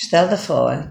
Stel je voor